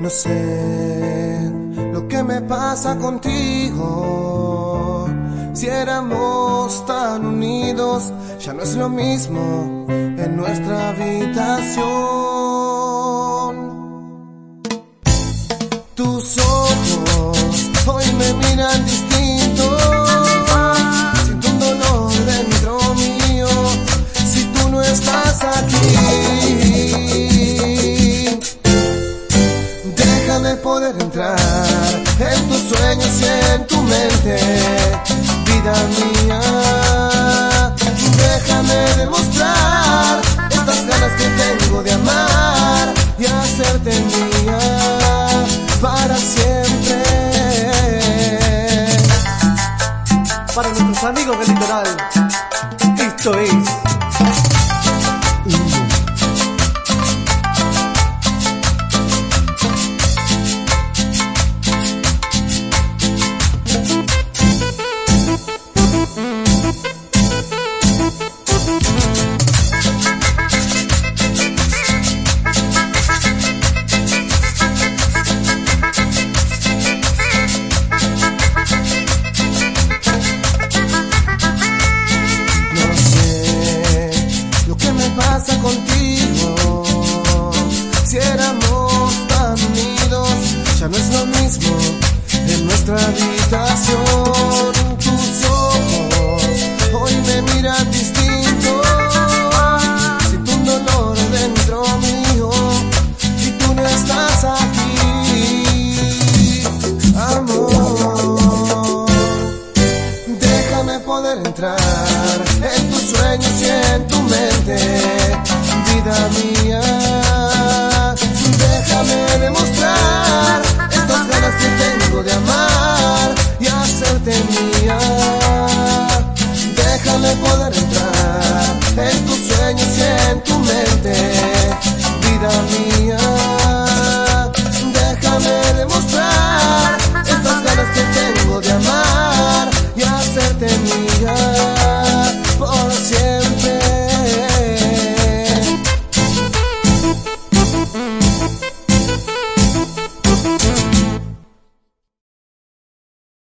No sé lo que me pasa contigo. Si éramos tan unidos, ya no es lo mismo en nuestra habitación. Tus ojos hoy me miran tu mente, vida mía. Déjame demostrar estas ganas que tengo de amar y hacerte mía para siempre. Para nuestros amigos del litoral, esto es Entrar en tus sueños y en tu mente, vida mía. Déjame demostrar estas ganas que tengo de amar y hacerte mía.